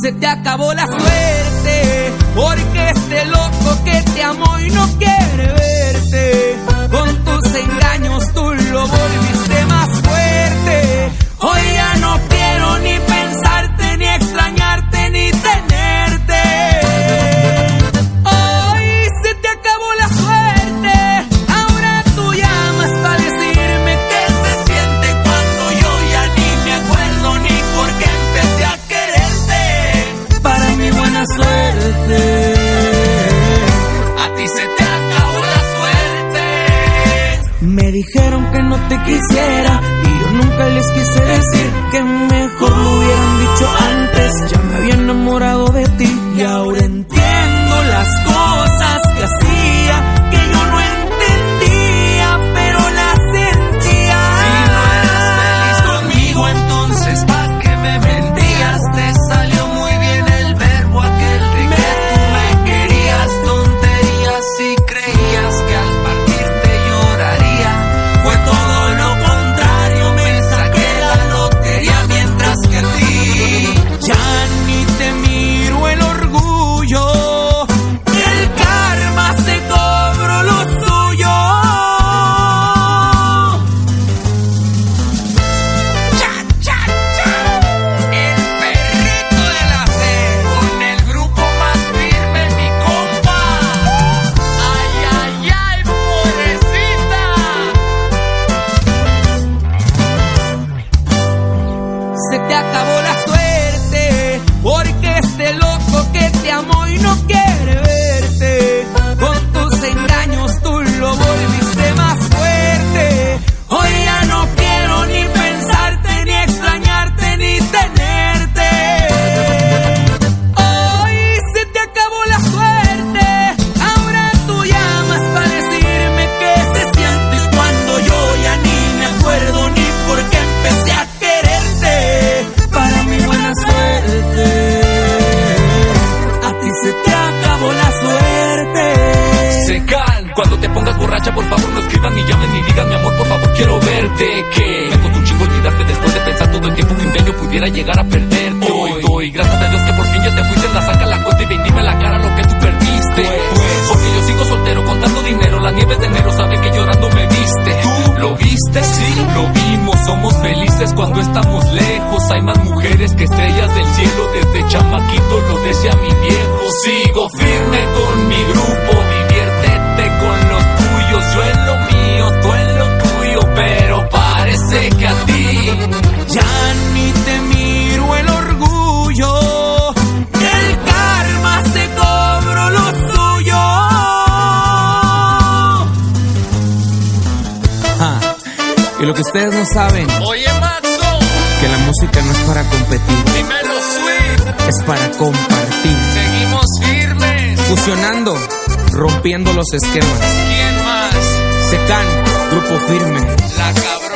se te acabó la suerte, porque este loco que te amó y no quiere verte. quisiera y yo nunca les quise decir que mejor lo hubieran dicho antes. Ya se te acabó la suerte, porque este loco que te amó y no quiere llegar a perderte. Hoy doy gracias a Dios que por fin ya te fuiste, la saca la cuenta y ven dime la cara lo que tú perdiste. Pues, Porque yo sigo soltero contando dinero, la nieve de enero sabe que llorando me viste. ¿Tú lo viste? Sí, lo vimos, somos felices cuando estamos lejos. Hay más mujeres que estrellas del cielo, desde chamaquito lo decía mi viejo. Sigo firme con mi grupo, y lo que ustedes no saben. Oye, Maxo. Que la música no es para competir. Dímelo, sweet. Es para compartir. Seguimos firmes. Fusionando, rompiendo los esquemas. ¿Quién más? Secan, grupo firme. La cabra.